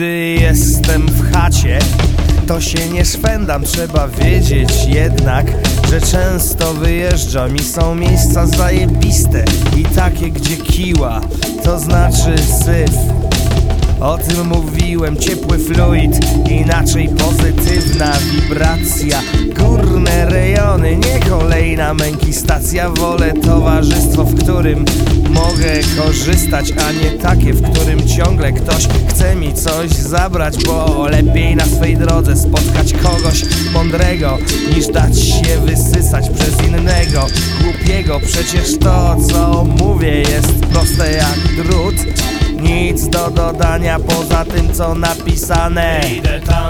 Gdy jestem w chacie to się nie szwendam. Trzeba wiedzieć jednak, że często wyjeżdżam I są miejsca zajebiste i takie, gdzie kiła To znaczy syf. O tym mówiłem, ciepły fluid, inaczej pozytywna wibracja. Górne rejony, nie kolejna męki stacja. Wolę towarzystwo, w którym mogę korzystać A nie takie, w którym ciągle ktoś chce mi coś zabrać Bo lepiej na swej drodze spotkać kogoś mądrego Niż dać się wysysać przez innego. Głupiego Przecież to, co mówię jest proste jak drut nic do dodania poza tym co napisane. Idę tam,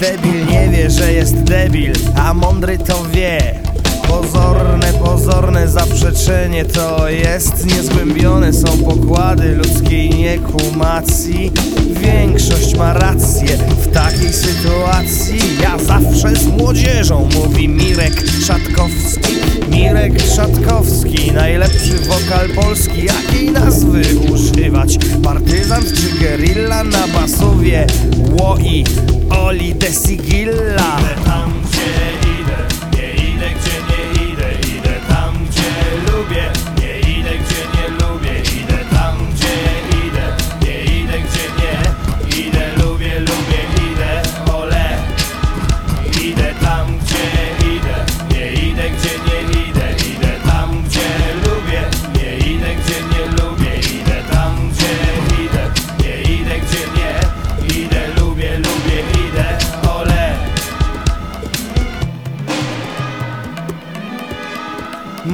Debil nie wie, że jest debil, a mądry to wie. Pozorne, pozorne zaprzeczenie to jest Niezgłębione są pokłady ludzkiej niekumacji. Większość ma rację w takiej sytuacji. Ja zawsze z młodzieżą, mówi Mirek Szatkowski. Mirek Szatkowski, najlepszy wokal polski. Jakiej nazwy używać? Partyzant basowie? Łoi, Oli de Sigilla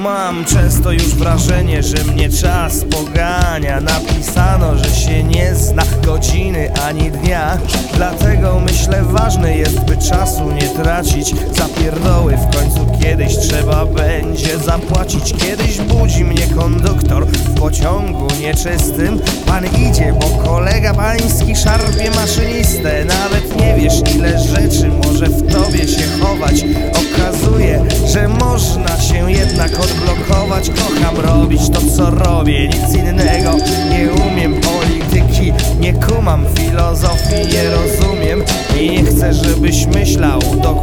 Mam często już wrażenie, że mnie czas pogania. Napisano, że się nie zna godziny ani dnia. Dlatego myślę ważne jest, by czasu nie tracić. Za pierdoły w końcu kiedyś trzeba będzie zapłacić. Kiedyś budzi mnie konduktor w pociągu nieczystym. Pan idzie, bo kolega pański szarpie maszynistę Nawet nie wiesz ile rzeczy może w tobie się chować. Okazuje, że można się jednak odblokować. Kocham robić to co robię, nic innego nie umiem. Polityki nie kumam, filozofii nie rozumiem. I nie chcę żebyś myślał dokładnie